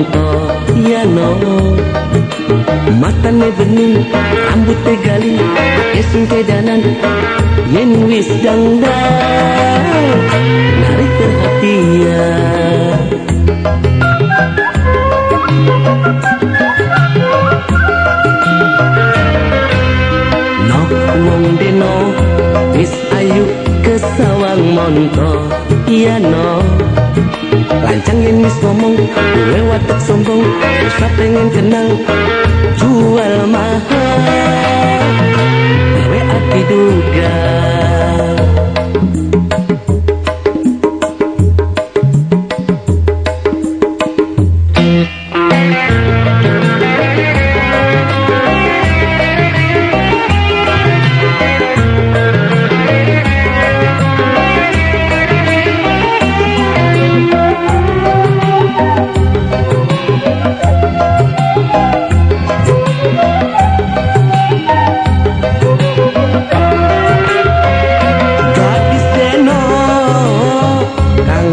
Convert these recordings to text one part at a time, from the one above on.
sawang monto ya no. Matane bening rambutnya galing esing kedanan yen wis dangdang narik perhatian Lancang wis ngomong Gue watak sombong Terus pengen kenal Jual mahal. Gue hati duga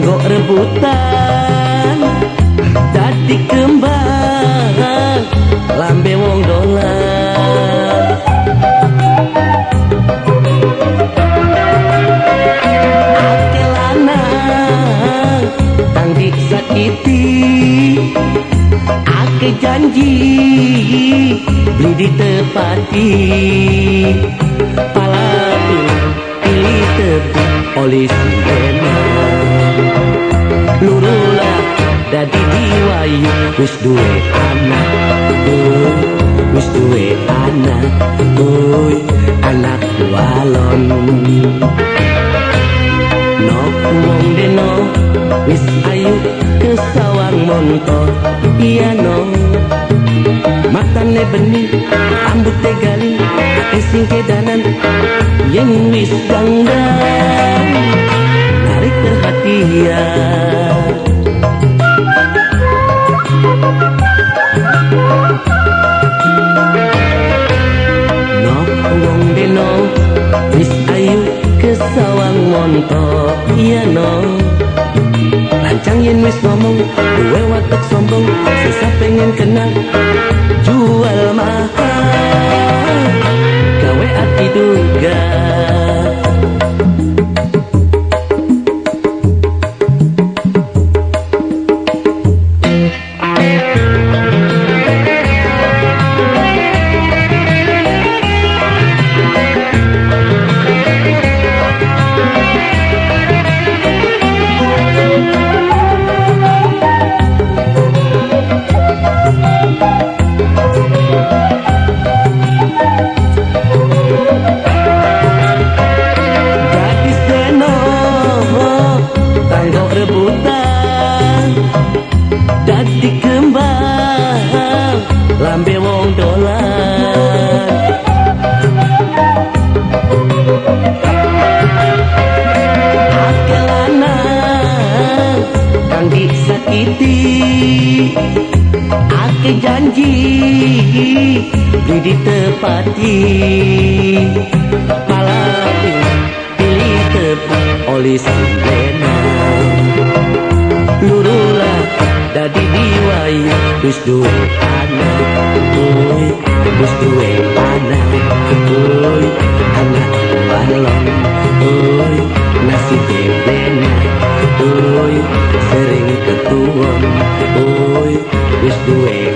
rebutan Dadi kembang Lambe wong dolan Ake lanang Kang disakiti Ake janji Beli ditepati Pala pilih Pilih tepi Polisi diwayu wis duwe anak oh wis duwe anak oh anak walon. No wong deno wis ayu ke sawang monto iya no. Matane bening rambutnya galing esing kedanan yen wis dangdang narik perhatian ngomong Gue watak sombong Sisa pengen kenal. Jual Ake janji Beli ditepati Malah pilih tepat oleh si lurula dadi diwayu wis duwe anak oi wis duwe anak oi anak balon oi nasi bena oi sering ketuon oi wis duwe